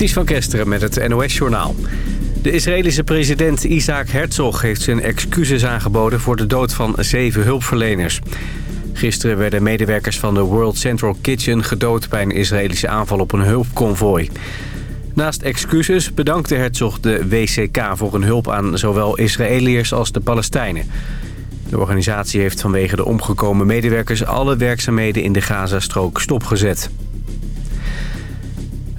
Ties van Kesteren met het NOS-journaal. De Israëlische president Isaac Herzog heeft zijn excuses aangeboden... voor de dood van zeven hulpverleners. Gisteren werden medewerkers van de World Central Kitchen gedood... bij een Israëlische aanval op een hulpconvooi. Naast excuses bedankte Herzog de WCK voor een hulp aan zowel Israëliërs als de Palestijnen. De organisatie heeft vanwege de omgekomen medewerkers... alle werkzaamheden in de Gazastrook stopgezet.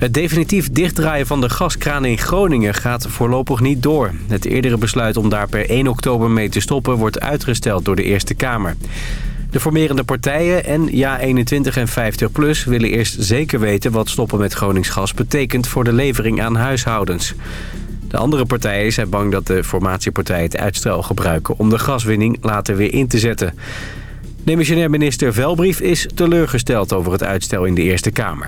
Het definitief dichtdraaien van de gaskraan in Groningen gaat voorlopig niet door. Het eerdere besluit om daar per 1 oktober mee te stoppen wordt uitgesteld door de Eerste Kamer. De formerende partijen en Ja21 en 50PLUS willen eerst zeker weten wat stoppen met Groningsgas betekent voor de levering aan huishoudens. De andere partijen zijn bang dat de formatiepartijen het uitstel gebruiken om de gaswinning later weer in te zetten. Demissionair minister Velbrief is teleurgesteld over het uitstel in de Eerste Kamer.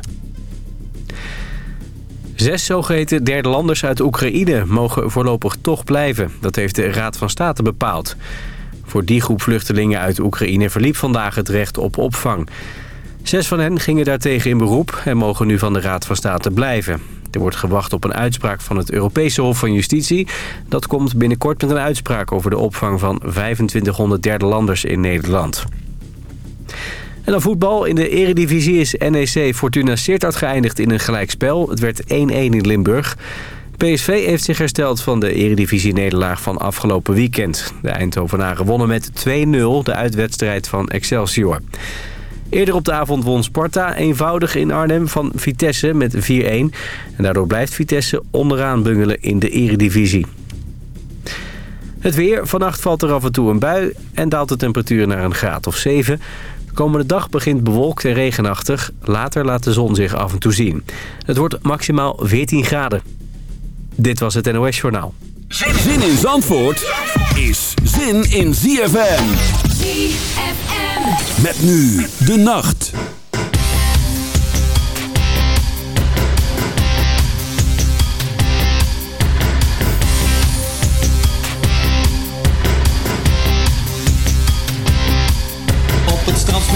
Zes zogeheten derde landers uit Oekraïne mogen voorlopig toch blijven. Dat heeft de Raad van State bepaald. Voor die groep vluchtelingen uit Oekraïne verliep vandaag het recht op opvang. Zes van hen gingen daartegen in beroep en mogen nu van de Raad van State blijven. Er wordt gewacht op een uitspraak van het Europese Hof van Justitie. Dat komt binnenkort met een uitspraak over de opvang van 2500 derde landers in Nederland. En dan voetbal. In de eredivisie is NEC Fortuna Sittard geëindigd in een gelijkspel. Het werd 1-1 in Limburg. PSV heeft zich hersteld van de eredivisie-nederlaag van afgelopen weekend. De Eindhovenaren wonnen met 2-0 de uitwedstrijd van Excelsior. Eerder op de avond won Sparta eenvoudig in Arnhem van Vitesse met 4-1. En daardoor blijft Vitesse onderaan bungelen in de eredivisie. Het weer. Vannacht valt er af en toe een bui en daalt de temperatuur naar een graad of 7. De komende dag begint bewolkt en regenachtig. Later laat de zon zich af en toe zien. Het wordt maximaal 14 graden. Dit was het NOS Journaal. Zin in Zandvoort is zin in ZFM. ZFM. Met nu de nacht.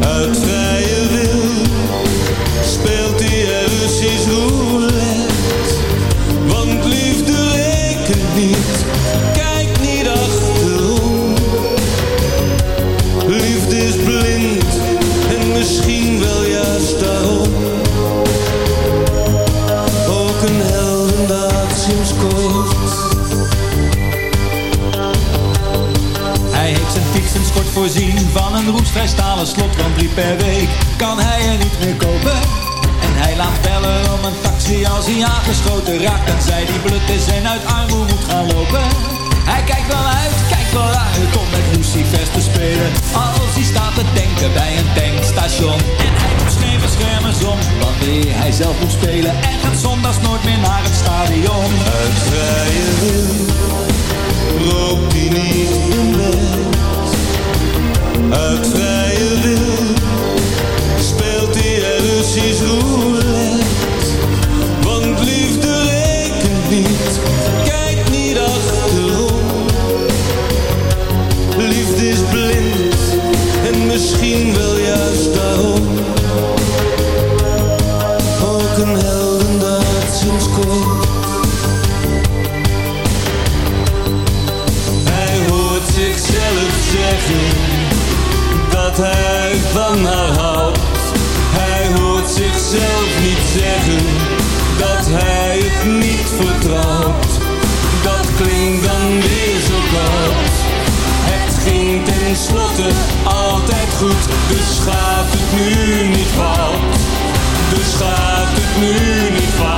Uit vrije van een roestvrij stalen slot, want drie per week kan hij er niet meer kopen. En hij laat bellen om een taxi als hij aangeschoten raakt en zij die blut is en uit armoede moet gaan lopen. Hij kijkt wel uit, kijkt wel uit om met Lucifers te spelen, als hij staat te denken bij een tankstation. En hij doet geen beschermers om, wanneer hij zelf moet spelen en gaat zondags nooit meer naar het stadion. Uit vrije wil hij niet in bed. Uit Dat klinkt dan weer zo koud. Het ging tenslotte altijd goed, dus gaat het nu niet fout. Dus gaat het nu niet fout.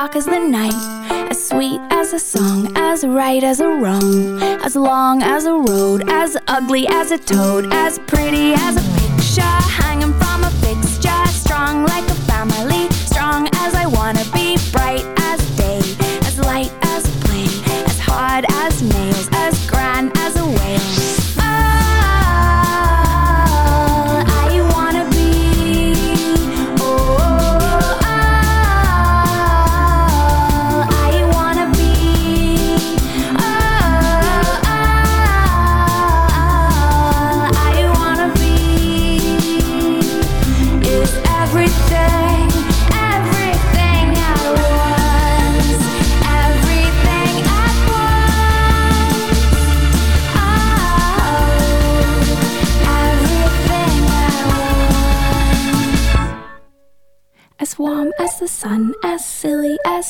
dark as the night As sweet as a song As right as a wrong As long as a road As ugly as a toad As pretty as a picture hanging from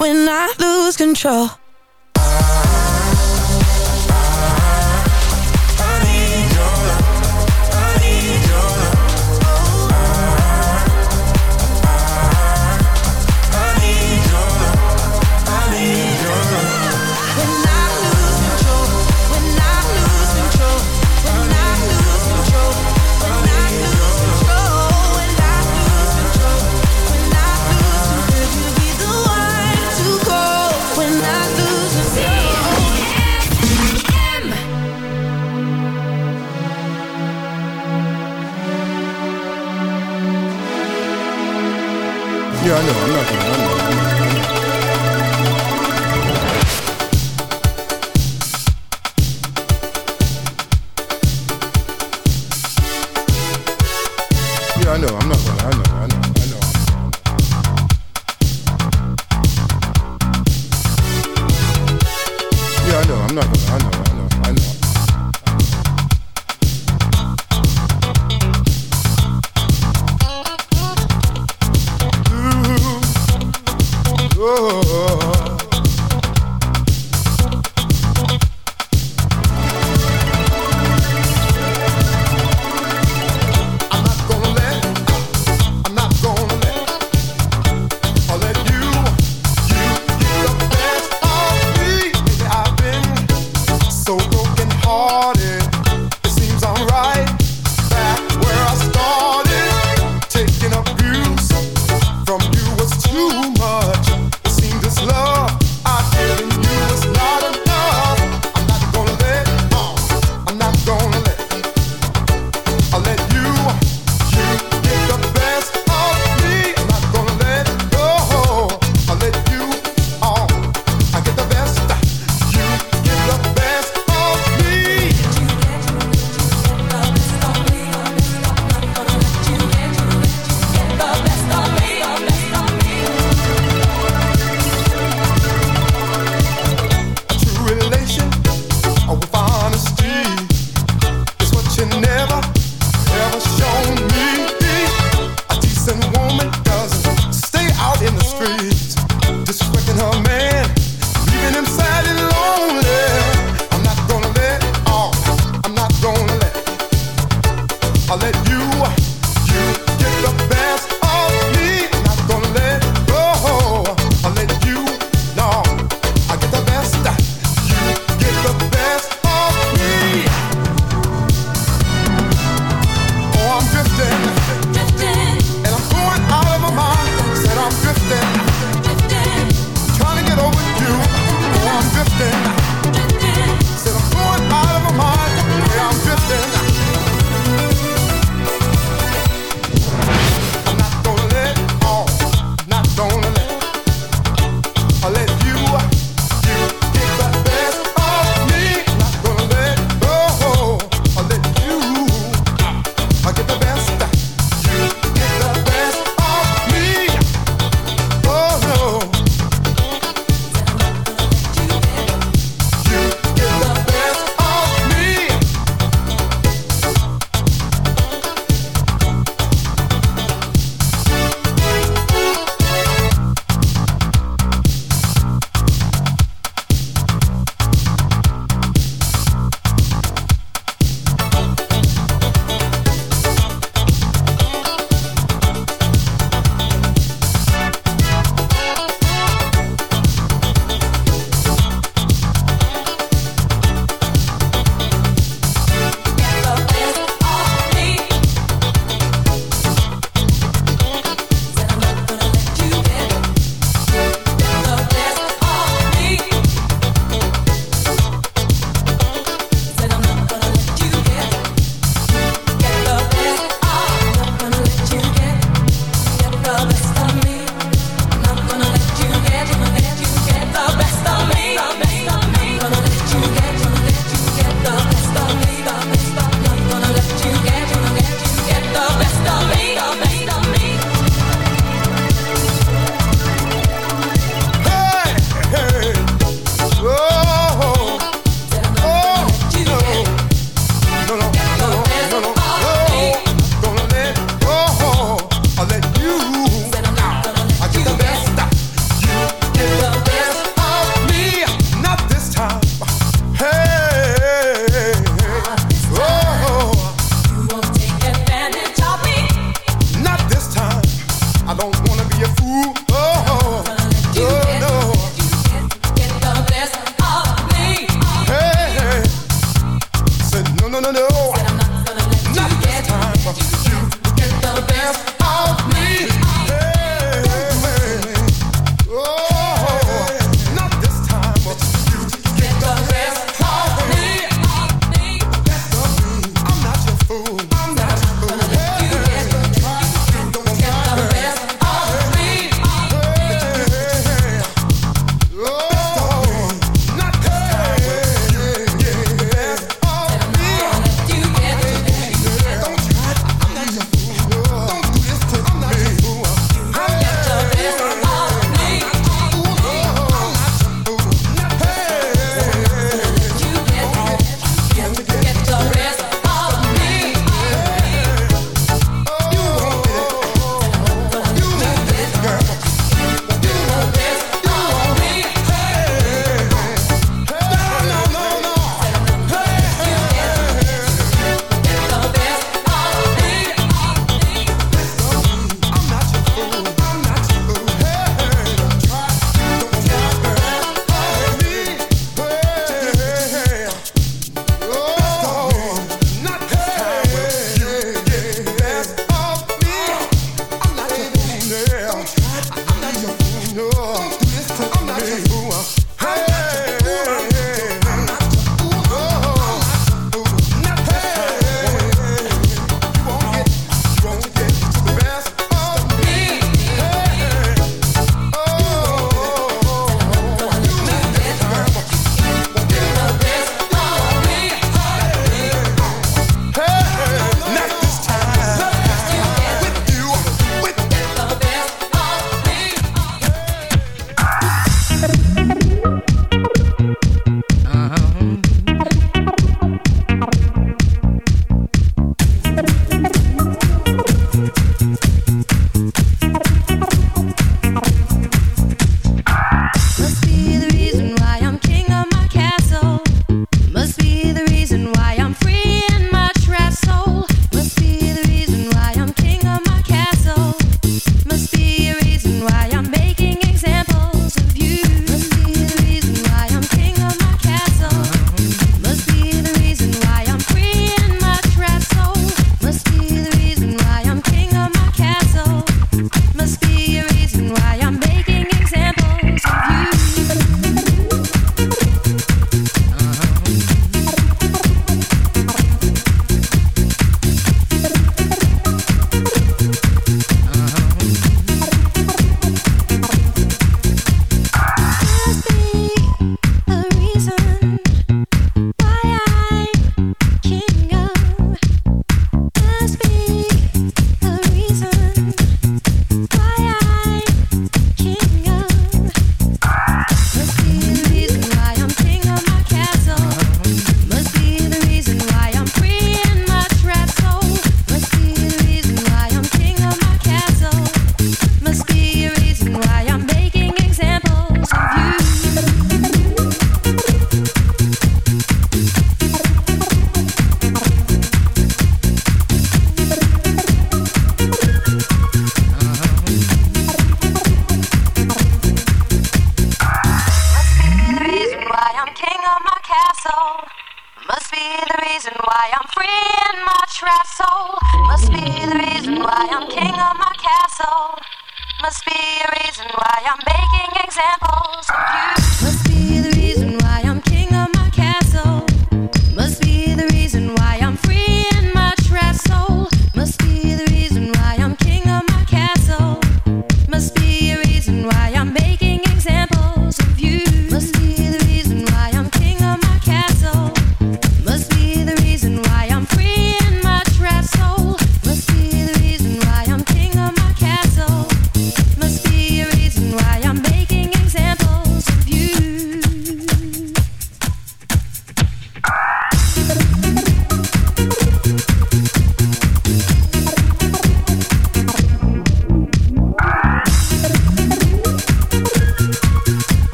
when I lose control.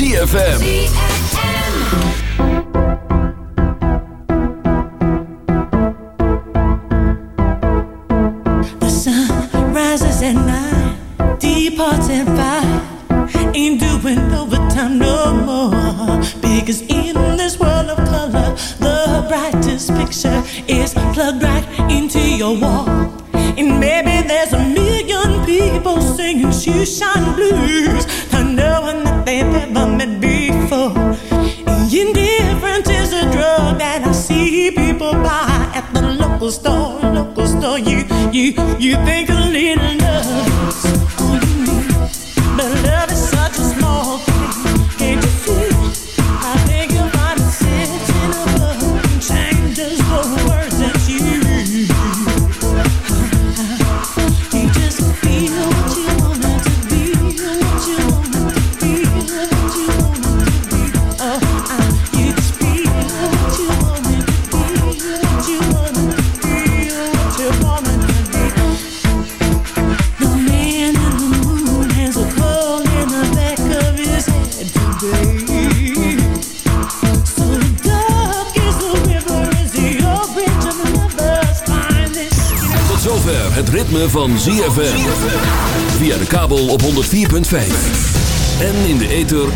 ZFM. The sun rises at night, departs at five. Ain't doing overtime no more. Because in this world of color, the brightest picture is plugged right into your wall. And maybe there's a million people singing shoeshine blues you, you think a little